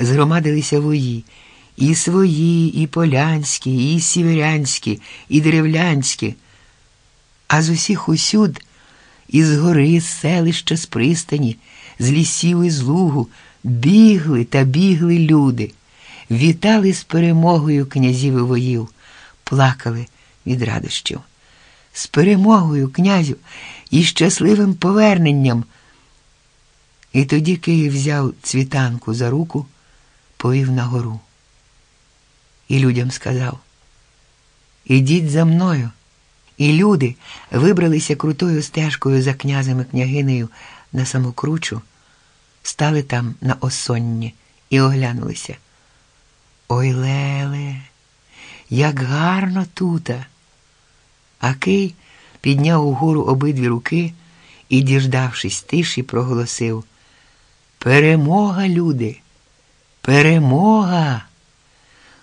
згромадилися вої, і свої, і полянські, і сіверянські, і деревлянські, а з усіх усюд, із гори, з селища, з пристані, з лісів і з лугу, бігли та бігли люди, вітали з перемогою князів і воїв, плакали від радощів. З перемогою князю і щасливим поверненням. І тоді Київ взяв цвітанку за руку, повів на гору. І людям сказав: Ідіть за мною. І люди вибралися крутою стежкою за князем і княгинею на самокручу, стали там на осонні і оглянулися. Ой, Леле, як гарно тута! А Кий підняв угору обидві руки і, діждавшись тиші, проголосив Перемога, люди! Перемога!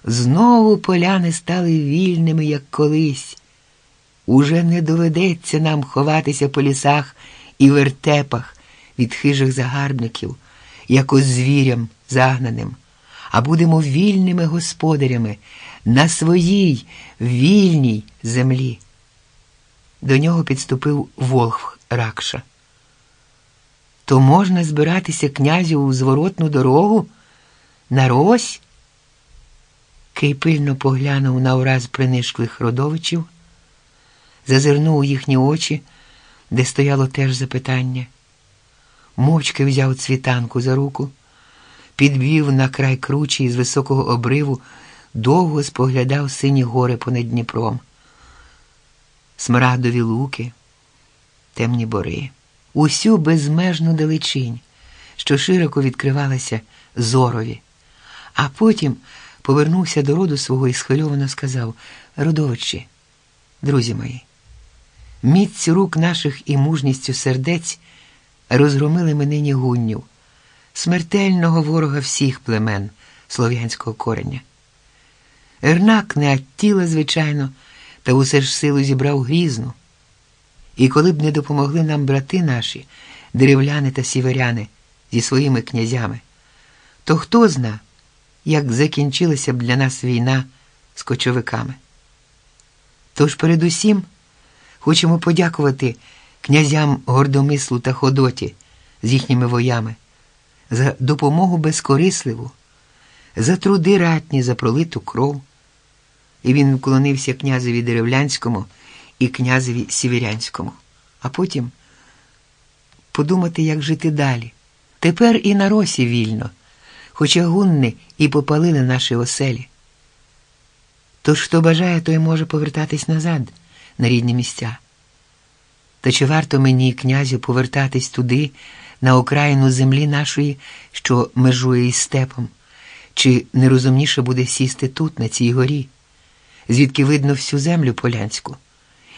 Знову поляни стали вільними, як колись. Уже не доведеться нам ховатися по лісах і вертепах від хижих загарбників, як звірям загнаним, а будемо вільними господарями на своїй вільній землі. До нього підступив Волхв Ракша. То можна збиратися князю у зворотну дорогу? На рось? Кий пильно поглянув на ураз принишклих родовичів, зазирнув у їхні очі, де стояло теж запитання. Мовчки взяв цвітанку за руку, підбів на край кручі і з високого обриву, довго споглядав сині гори понад Дніпром смарагдові луки, темні бори, усю безмежну далечінь, що широко відкривалася зорові, а потім повернувся до роду свого і схвильовано сказав Родовичі, друзі мої, міць рук наших і мужністю сердець розгромили ми нині гуннів, смертельного ворога всіх племен слов'янського кореня. Ернак не аттіла, звичайно та усе ж силу зібрав грізну. І коли б не допомогли нам брати наші, деревляни та сіверяни зі своїми князями, то хто зна, як закінчилася б для нас війна з кочовиками. Тож передусім хочемо подякувати князям Гордомислу та Ходоті з їхніми воями за допомогу безкорисливу, за труди ратні, за пролиту кров і він вклонився князеві Деревлянському і князеві Сіверянському, а потім подумати, як жити далі. Тепер і на росі вільно, хоча гунни і попалили наші оселі. Тож, хто бажає, той може повертатись назад, на рідні місця. Та чи варто мені, князю, повертатись туди, на окраїну землі нашої, що межує із степом, чи нерозумніше буде сісти тут, на цій горі? звідки видно всю землю полянську,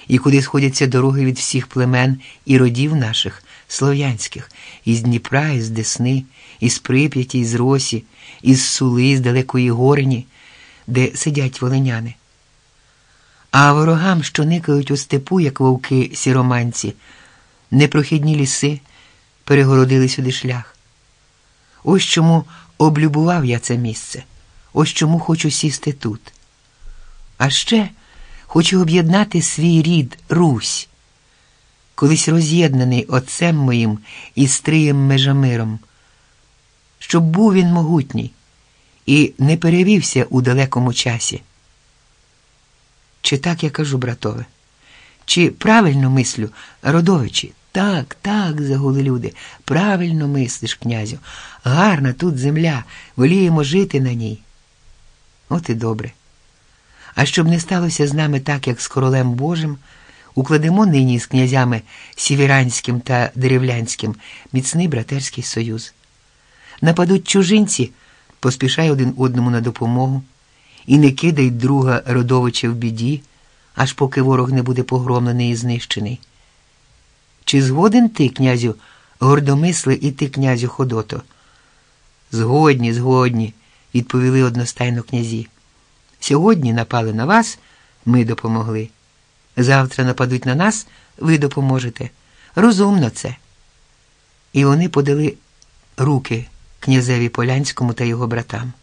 і куди сходяться дороги від всіх племен і родів наших, слов'янських, із Дніпра, із Десни, із Прип'яті, із Росі, із Сули, з Далекої Горені, де сидять волиняни. А ворогам, що никають у степу, як вовки сіроманці, непрохідні ліси перегородили сюди шлях. Ось чому облюбував я це місце, ось чому хочу сісти тут. А ще хочу об'єднати свій рід Русь, колись роз'єднаний отцем моїм і стриєм Межамиром, щоб був він могутній і не перевівся у далекому часі. Чи так я кажу, братове? Чи правильно мислю, родовичі? Так, так, загули люди. Правильно мислиш, князю. Гарна тут земля, воліємо жити на ній. От і добре. А щоб не сталося з нами так, як з королем Божим, укладемо нині з князями Сіверанським та Деревлянським міцний братерський союз. Нападуть чужинці, поспішай один одному на допомогу, і не кидай друга родовича в біді, аж поки ворог не буде погромлений і знищений. Чи згоден ти, князю гордомисли, і ти, князю Ходото? Згодні, згодні, відповіли одностайно князі. Сьогодні напали на вас, ми допомогли. Завтра нападуть на нас, ви допоможете. Розумно це. І вони подали руки князеві Полянському та його братам.